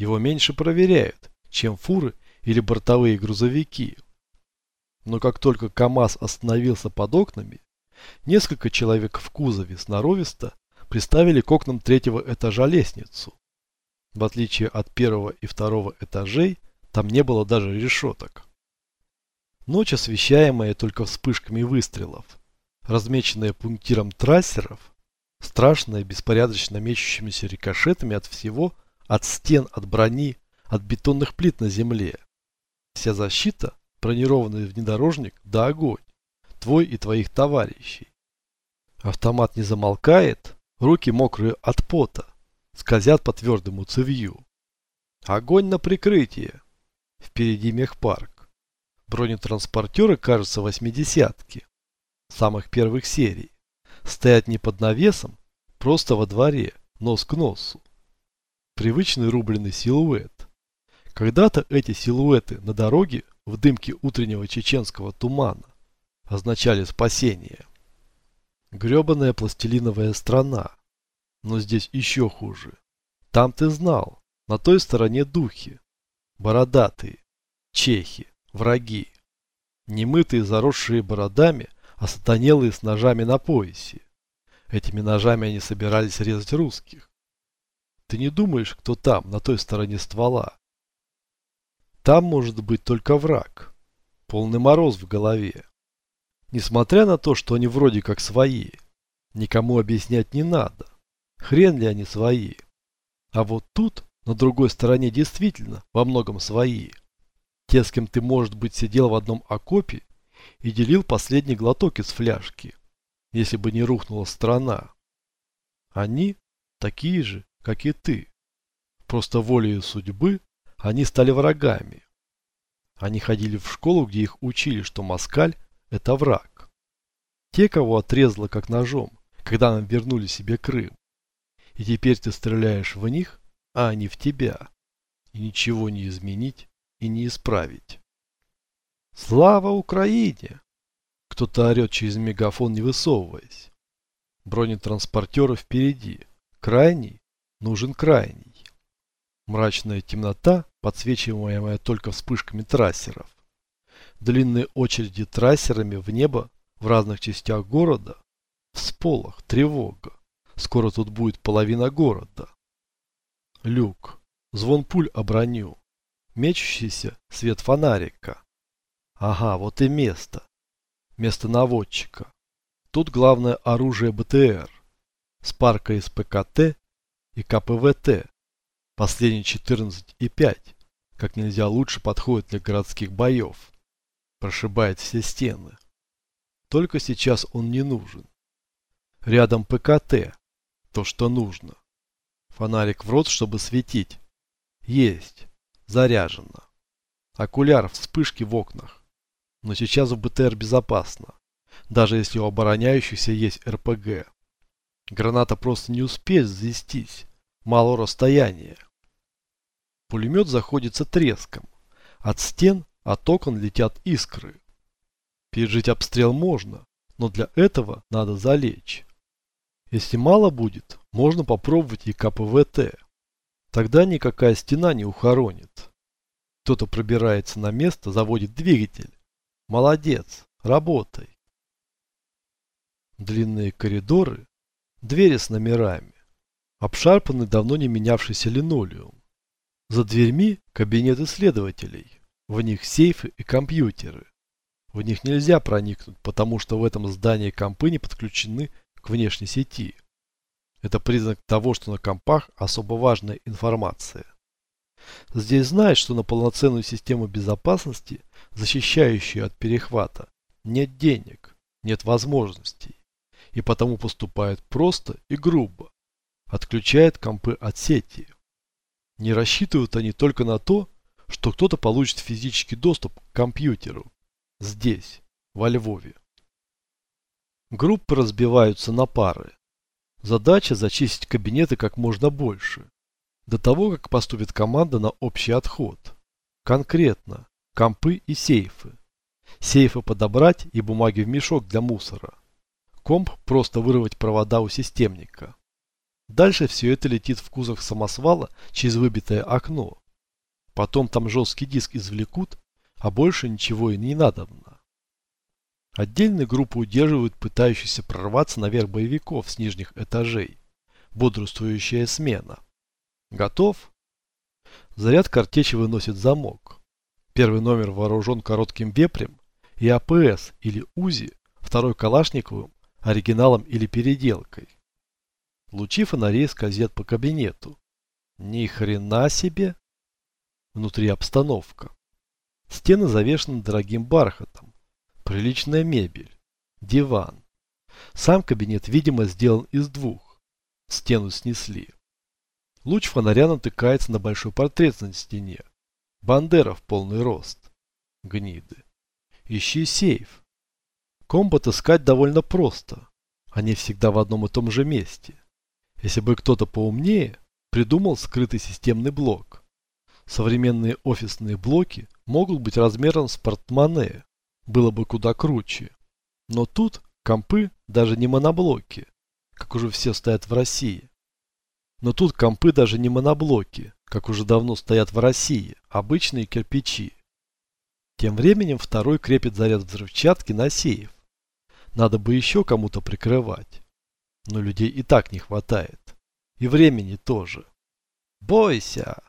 Его меньше проверяют, чем фуры или бортовые грузовики. Но как только КАМАЗ остановился под окнами, несколько человек в кузове сноровисто приставили к окнам третьего этажа лестницу. В отличие от первого и второго этажей, там не было даже решеток. Ночь, освещаемая только вспышками выстрелов, размеченная пунктиром трассеров, страшная, беспорядочно мечущимися рикошетами от всего, от стен, от брони, от бетонных плит на земле. Вся защита, бронированный внедорожник, да огонь, твой и твоих товарищей. Автомат не замолкает, руки мокрые от пота, скользят по твердому цевью. Огонь на прикрытие. Впереди мехпарк. Бронетранспортеры, кажется, восьмидесятки. Самых первых серий. Стоят не под навесом, просто во дворе, нос к носу. Привычный рубленый силуэт. Когда-то эти силуэты на дороге в дымке утреннего чеченского тумана означали спасение. Гребаная пластилиновая страна. Но здесь еще хуже. Там ты знал, на той стороне духи. Бородатые, чехи, враги. Немытые, заросшие бородами, а сатанелые с ножами на поясе. Этими ножами они собирались резать русских. Ты не думаешь, кто там, на той стороне ствола? Там может быть только враг. Полный мороз в голове. Несмотря на то, что они вроде как свои, никому объяснять не надо. Хрен ли они свои. А вот тут, на другой стороне, действительно во многом свои. Те, с кем ты, может быть, сидел в одном окопе и делил последний глоток из фляжки, если бы не рухнула страна. Они такие же, как и ты. Просто волею судьбы они стали врагами. Они ходили в школу, где их учили, что москаль – это враг. Те, кого отрезало как ножом, когда нам вернули себе Крым. И теперь ты стреляешь в них, а они в тебя. И ничего не изменить и не исправить. Слава Украине! Кто-то орет через мегафон, не высовываясь. Бронетранспортеры впереди. Крайний нужен крайний. Мрачная темнота, подсвечиваемая только вспышками трассеров. Длинные очереди трассерами в небо в разных частях города. Всполох, тревога. Скоро тут будет половина города. Люк. Звон пуль о броню. Мечущийся свет фонарика. Ага, вот и место. Место наводчика. Тут главное оружие БТР. Спарка из ПКТ и КПВТ. Последний 14,5. Как нельзя лучше подходит для городских боев. Прошибает все стены. Только сейчас он не нужен. Рядом ПКТ. То, что нужно. Фонарик в рот, чтобы светить. Есть. Заряжено. Окуляр, вспышки в окнах. Но сейчас в БТР безопасно. Даже если у обороняющихся есть РПГ. Граната просто не успеет взвестись. Мало расстояния. Пулемет заходится треском. От стен, от окон летят искры. Пережить обстрел можно, но для этого надо залечь. Если мало будет, можно попробовать и КПВТ. Тогда никакая стена не ухоронит. Кто-то пробирается на место, заводит двигатель. Молодец, работай. Длинные коридоры, двери с номерами, обшарпанный давно не менявшийся линолеум. За дверьми кабинет исследователей, в них сейфы и компьютеры. В них нельзя проникнуть, потому что в этом здании компы не подключены к внешней сети. Это признак того, что на компах особо важная информация. Здесь знают, что на полноценную систему безопасности, защищающую от перехвата, нет денег, нет возможностей. И потому поступают просто и грубо. Отключают компы от сети. Не рассчитывают они только на то, что кто-то получит физический доступ к компьютеру. Здесь, во Львове. Группы разбиваются на пары. Задача зачистить кабинеты как можно больше до того, как поступит команда на общий отход. Конкретно, компы и сейфы. Сейфы подобрать и бумаги в мешок для мусора. Комп просто вырвать провода у системника. Дальше все это летит в кузов самосвала через выбитое окно. Потом там жесткий диск извлекут, а больше ничего и не надобно. Отдельные группы удерживают пытающихся прорваться наверх боевиков с нижних этажей. Бодрствующая смена. Готов? Заряд картечи выносит замок. Первый номер вооружен коротким вепрем и АПС или УЗИ, второй Калашниковым, оригиналом или переделкой. Лучи фонарей скользят по кабинету. Ни хрена себе! Внутри обстановка. Стены завешены дорогим бархатом. Приличная мебель. Диван. Сам кабинет, видимо, сделан из двух. Стену снесли. Луч фонаря натыкается на большой портрет на стене. Бандера в полный рост. Гниды. Ищи сейф. Комбат искать довольно просто. Они всегда в одном и том же месте. Если бы кто-то поумнее придумал скрытый системный блок. Современные офисные блоки могут быть размером с портмоне. Было бы куда круче. Но тут компы даже не моноблоки, как уже все стоят в России. Но тут компы даже не моноблоки, как уже давно стоят в России, обычные кирпичи. Тем временем второй крепит заряд взрывчатки на сейф. Надо бы еще кому-то прикрывать. Но людей и так не хватает. И времени тоже. Бойся!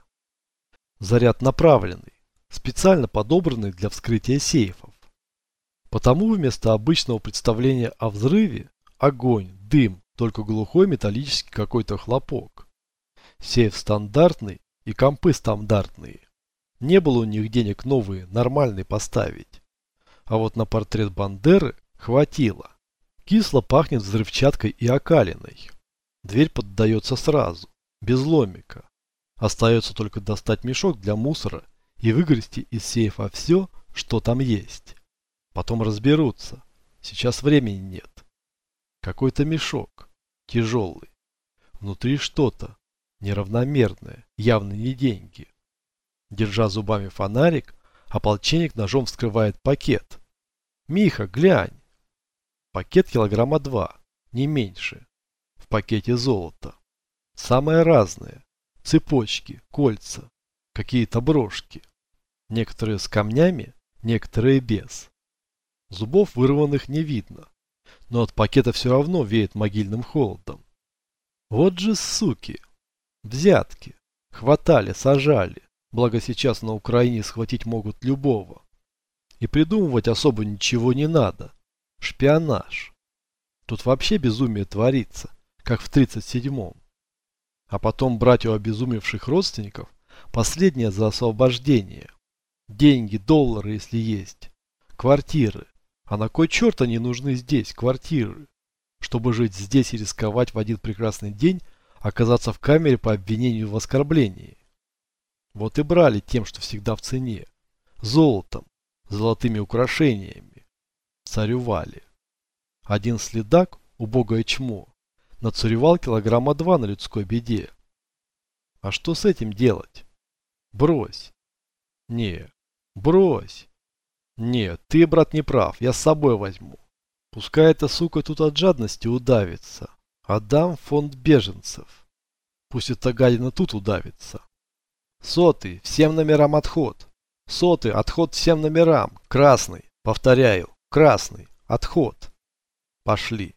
Заряд направленный, специально подобранный для вскрытия сейфов. Потому вместо обычного представления о взрыве огонь, дым, только глухой металлический какой-то хлопок. Сейф стандартный и компы стандартные. Не было у них денег новые, нормальные поставить. А вот на портрет Бандеры хватило. Кисло пахнет взрывчаткой и окалиной. Дверь поддается сразу, без ломика. Остается только достать мешок для мусора и выгрести из сейфа все, что там есть. Потом разберутся. Сейчас времени нет. Какой-то мешок. Тяжелый. Внутри что-то. Неравномерное. Явно не деньги. Держа зубами фонарик, ополченник ножом вскрывает пакет. «Миха, глянь!» Пакет килограмма два, не меньше. В пакете золото. Самое разное. Цепочки, кольца, какие-то брошки. Некоторые с камнями, некоторые без. Зубов вырванных не видно, но от пакета все равно веет могильным холодом. Вот же суки! Взятки. Хватали, сажали. Благо сейчас на Украине схватить могут любого. И придумывать особо ничего не надо. Шпионаж. Тут вообще безумие творится, как в 37-м. А потом брать у обезумевших родственников последнее за освобождение. Деньги, доллары, если есть. Квартиры. А на кой черт они нужны здесь, квартиры? Чтобы жить здесь и рисковать в один прекрасный день оказаться в камере по обвинению в оскорблении. Вот и брали тем, что всегда в цене. Золотом, золотыми украшениями царювали. Один следак, убогое чмо, нацаревал килограмма два на людской беде. А что с этим делать? Брось. Не, брось. Нет, ты, брат, не прав, я с собой возьму. Пускай эта сука тут от жадности удавится. Отдам фонд беженцев. Пусть эта гадина тут удавится. Сотый, всем номерам отход. Сотый, отход всем номерам. Красный, повторяю, Красный. Отход. Пошли.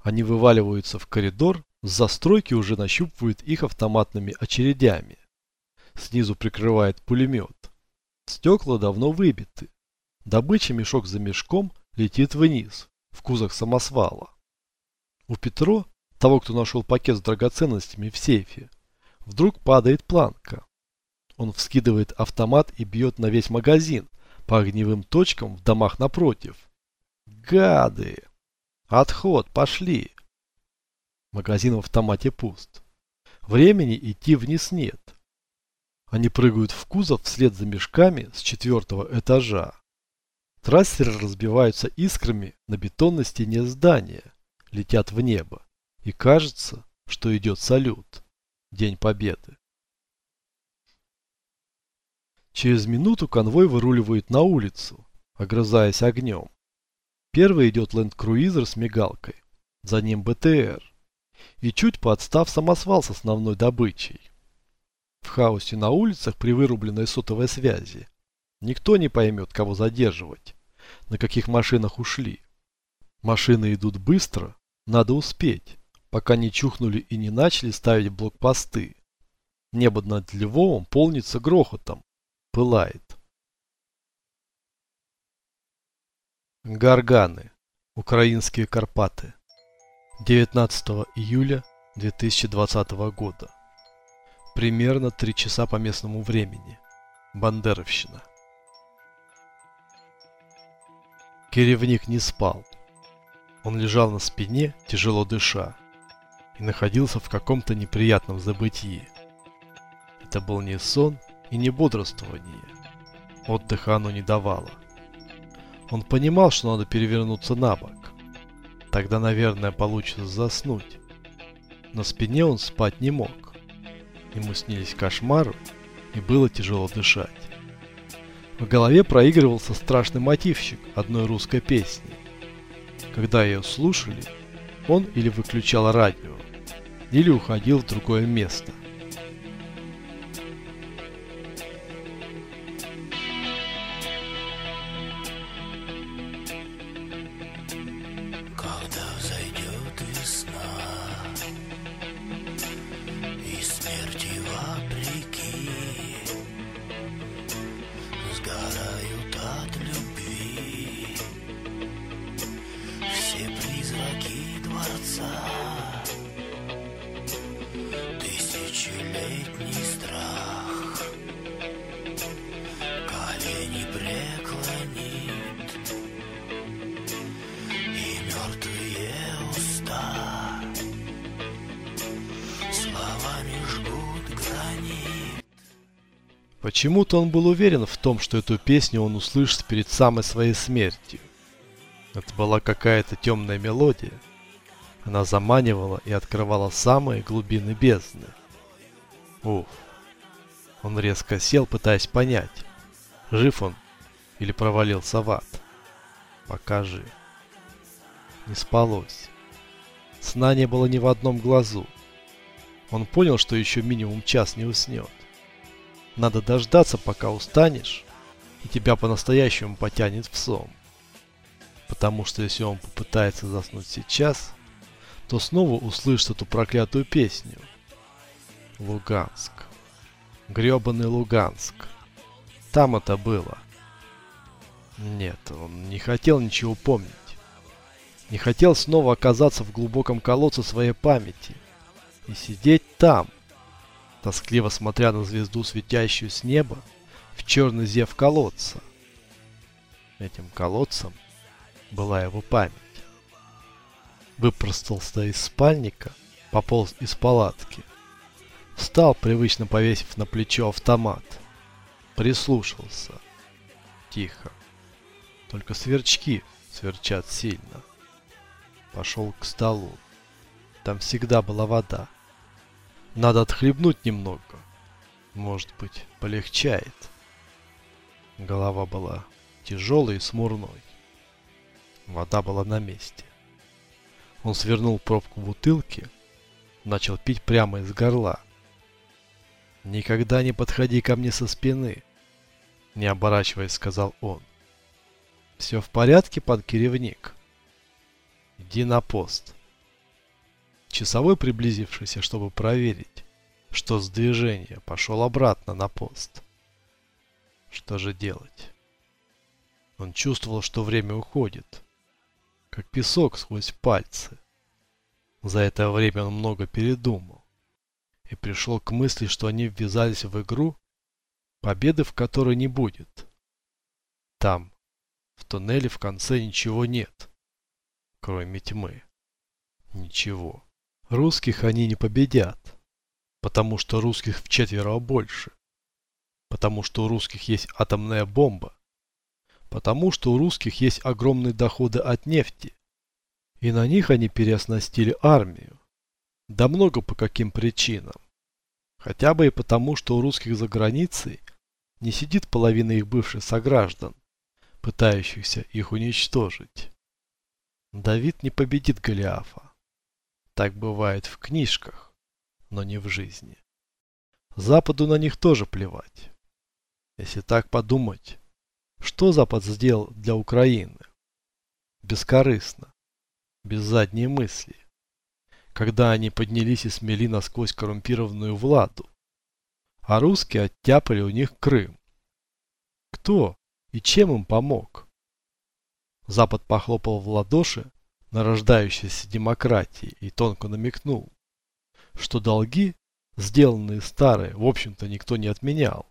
Они вываливаются в коридор, с застройки уже нащупывают их автоматными очередями. Снизу прикрывает пулемет. Стекла давно выбиты. Добыча мешок за мешком летит вниз, в кузов самосвала. У Петро, того, кто нашел пакет с драгоценностями в сейфе, вдруг падает планка. Он вскидывает автомат и бьет на весь магазин, по огневым точкам в домах напротив. Гады! Отход, пошли! Магазин в автомате пуст. Времени идти вниз нет. Они прыгают в кузов вслед за мешками с четвертого этажа. Трассеры разбиваются искрами на бетонной стене здания, летят в небо. И кажется, что идет салют. День Победы. Через минуту конвой выруливает на улицу, огрызаясь огнем. Первый идет ленд-круизер с мигалкой, за ним БТР. и чуть подстав самосвал с основной добычей. В хаосе на улицах при вырубленной сотовой связи никто не поймет, кого задерживать, на каких машинах ушли. Машины идут быстро, надо успеть, пока не чухнули и не начали ставить блокпосты. Небо над Львовом полнится грохотом, пылает. Гарганы. Украинские Карпаты. 19 июля 2020 года. Примерно 3 часа по местному времени. Бандеровщина. Керевник не спал. Он лежал на спине, тяжело дыша, и находился в каком-то неприятном забытии. Это был не сон и не бодрствование. Отдыха оно не давало. Он понимал, что надо перевернуться на бок. Тогда, наверное, получится заснуть. На спине он спать не мог. Ему снились кошмары, и было тяжело дышать. В голове проигрывался страшный мотивчик одной русской песни. Когда ее слушали, он или выключал радио, или уходил в другое место – Почему-то он был уверен в том, что эту песню он услышит перед самой своей смертью. Это была какая-то темная мелодия. Она заманивала и открывала самые глубины бездны. Уф. Он резко сел, пытаясь понять, жив он или провалился в ад. Пока жив. Не спалось. Сна не было ни в одном глазу. Он понял, что еще минимум час не уснет. Надо дождаться, пока устанешь, и тебя по-настоящему потянет в сон. Потому что если он попытается заснуть сейчас, то снова услышит эту проклятую песню. Луганск. Гребаный Луганск. Там это было. Нет, он не хотел ничего помнить. Не хотел снова оказаться в глубоком колодце своей памяти. И сидеть там, тоскливо смотря на звезду, светящую с неба, в черный зев колодца. Этим колодцем была его память. Выпростался из спальника, пополз из палатки. Встал, привычно повесив на плечо автомат. Прислушался. Тихо. Только сверчки сверчат сильно. Пошел к столу. Там всегда была вода. Надо отхлебнуть немного. Может быть, полегчает. Голова была тяжелой и смурной. Вода была на месте. Он свернул пробку бутылки, начал пить прямо из горла. «Никогда не подходи ко мне со спины», — не оборачиваясь, сказал он. «Все в порядке, подкеревник? Иди на пост». Часовой, приблизившийся, чтобы проверить, что с движения, пошел обратно на пост. Что же делать? Он чувствовал, что время уходит, как песок сквозь пальцы. За это время он много передумал и пришел к мысли, что они ввязались в игру, победы в которой не будет. Там, в туннеле в конце ничего нет, кроме тьмы. Ничего. Русских они не победят, потому что русских в четверо больше, потому что у русских есть атомная бомба, потому что у русских есть огромные доходы от нефти, и на них они переоснастили армию. Да много по каким причинам. Хотя бы и потому, что у русских за границей не сидит половина их бывших сограждан, пытающихся их уничтожить. Давид не победит Голиафа. Так бывает в книжках, но не в жизни. Западу на них тоже плевать. Если так подумать, что Запад сделал для Украины? Бескорыстно, без задней мысли. Когда они поднялись и смели насквозь коррумпированную Владу, а русские оттяпали у них Крым. Кто и чем им помог? Запад похлопал в ладоши на рождающейся демократии и тонко намекнул, что долги, сделанные старые, в общем-то никто не отменял.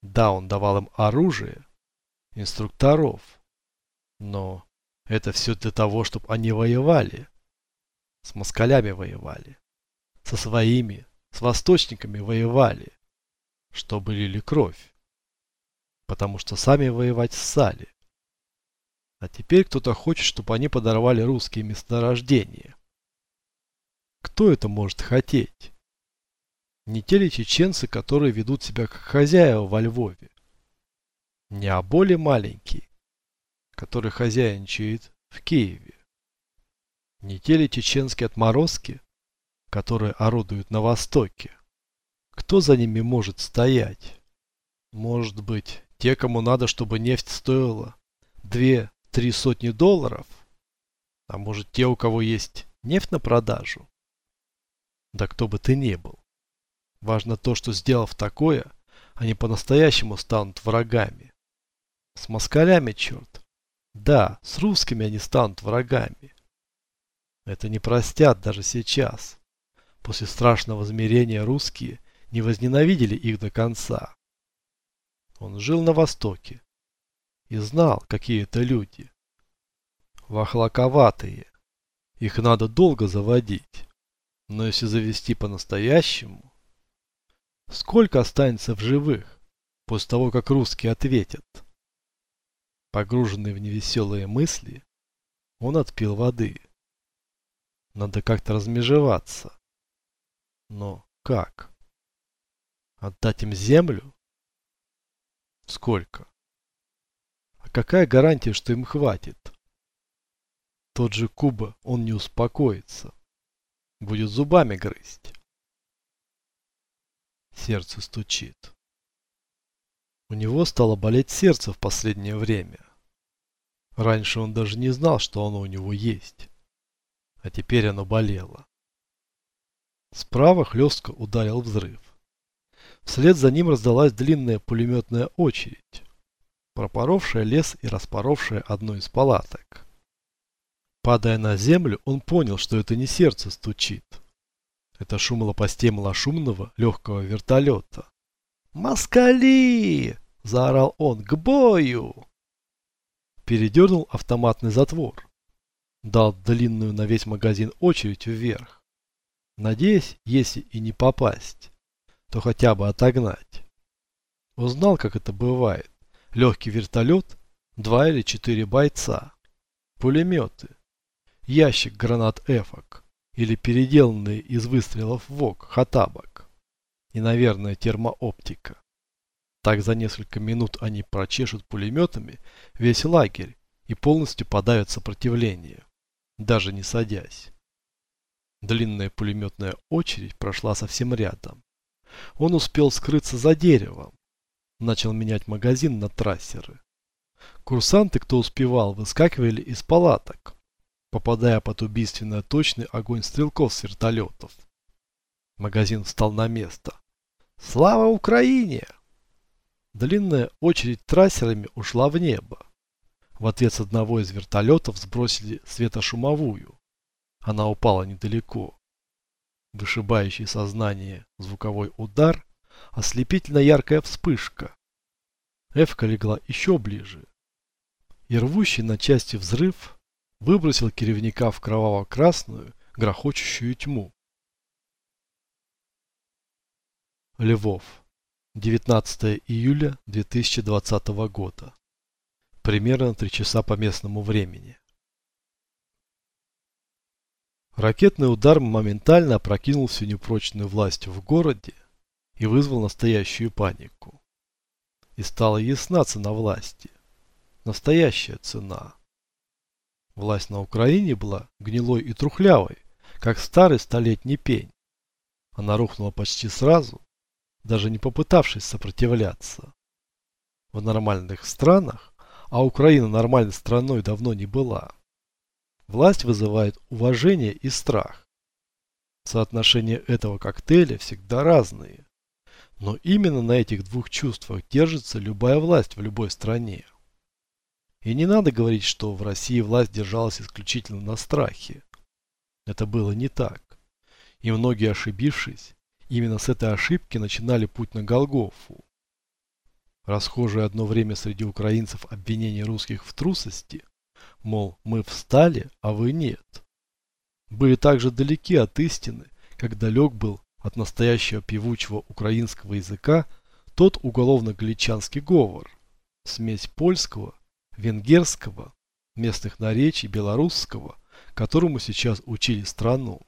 Да, он давал им оружие, инструкторов, но это все для того, чтобы они воевали. С москалями воевали. Со своими, с восточниками воевали. Чтобы лили кровь. Потому что сами воевать ссали. А теперь кто-то хочет, чтобы они подорвали русские месторождения. Кто это может хотеть? Не те ли чеченцы, которые ведут себя как хозяева во Львове? Не а более маленький, который хозяйничает в Киеве? Не те ли чеченские отморозки, которые орудуют на Востоке? Кто за ними может стоять? Может быть, те, кому надо, чтобы нефть стоила две, три сотни долларов? А может те, у кого есть нефть на продажу? Да кто бы ты ни был. Важно то, что сделав такое, они по-настоящему станут врагами. С москалями, черт. Да, с русскими они станут врагами. Это не простят даже сейчас. После страшного измерения русские не возненавидели их до конца. Он жил на Востоке, и знал, какие это люди. Вахлаковатые. Их надо долго заводить. Но если завести по-настоящему... Сколько останется в живых после того, как русские ответят? Погруженный в невеселые мысли, он отпил воды. Надо как-то размежеваться. Но как? Отдать им землю? Сколько? Какая гарантия, что им хватит? Тот же Куба, он не успокоится. Будет зубами грызть. Сердце стучит. У него стало болеть сердце в последнее время. Раньше он даже не знал, что оно у него есть. А теперь оно болело. Справа хлестко ударил взрыв. Вслед за ним раздалась длинная пулеметная очередь пропоровшая лес и распоровшая одну из палаток. Падая на землю, он понял, что это не сердце стучит. Это шум лопастей малошумного легкого вертолета. «Москали!» – заорал он. «К бою!» Передернул автоматный затвор. Дал длинную на весь магазин очередь вверх. Надеясь, если и не попасть, то хотя бы отогнать. Узнал, как это бывает легкий вертолет, два или четыре бойца, пулеметы, ящик гранат эфок или переделанные из выстрелов ВОК хатабок и, наверное, термооптика. Так за несколько минут они прочешут пулеметами весь лагерь и полностью подавят сопротивление, даже не садясь. Длинная пулеметная очередь прошла совсем рядом. Он успел скрыться за деревом, начал менять магазин на трассеры. Курсанты, кто успевал, выскакивали из палаток, попадая под убийственно точный огонь стрелков с вертолетов. Магазин встал на место. «Слава Украине!» Длинная очередь трассерами ушла в небо. В ответ с одного из вертолетов сбросили светошумовую. Она упала недалеко. Вышибающий сознание звуковой удар ослепительно яркая вспышка. Эвка легла еще ближе. И рвущий на части взрыв выбросил киревника в кроваво-красную, грохочущую тьму. Львов. 19 июля 2020 года. Примерно 3 часа по местному времени. Ракетный удар моментально опрокинул всю непрочную власть в городе и вызвал настоящую панику. И стала ясна цена власти. Настоящая цена. Власть на Украине была гнилой и трухлявой, как старый столетний пень. Она рухнула почти сразу, даже не попытавшись сопротивляться. В нормальных странах, а Украина нормальной страной давно не была, власть вызывает уважение и страх. Соотношение этого коктейля всегда разные. Но именно на этих двух чувствах держится любая власть в любой стране. И не надо говорить, что в России власть держалась исключительно на страхе. Это было не так. И многие, ошибившись, именно с этой ошибки начинали путь на Голгофу. Расхожее одно время среди украинцев обвинение русских в трусости, мол, мы встали, а вы нет, были также далеки от истины, как далек был от настоящего певучего украинского языка тот уголовно-галичанский говор, смесь польского, венгерского, местных наречий белорусского, которому сейчас учили страну.